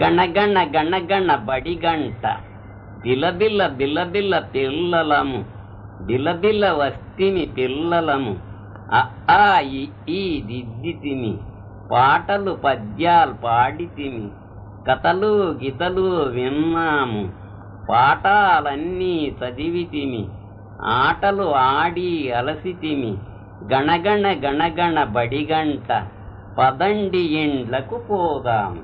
గణగణ గణగణ బడిగంట. బిలబిల్ల బిలబిల్ల పిల్లలము. బిలబిల్ల వస్తిమి పిల్లలము. ఆ ఇ ఈ దిద్దితిమి. పాటలు పద్యాలు పాడితిమి. కథలు గీతలు విన్నాము. పాఠాలన్నీ చదివితిమి. ఆటలు ఆడి అలసితిమి. గణగణ గణగణ బడిగంట. పదండి ఇండ్లకు పోదాము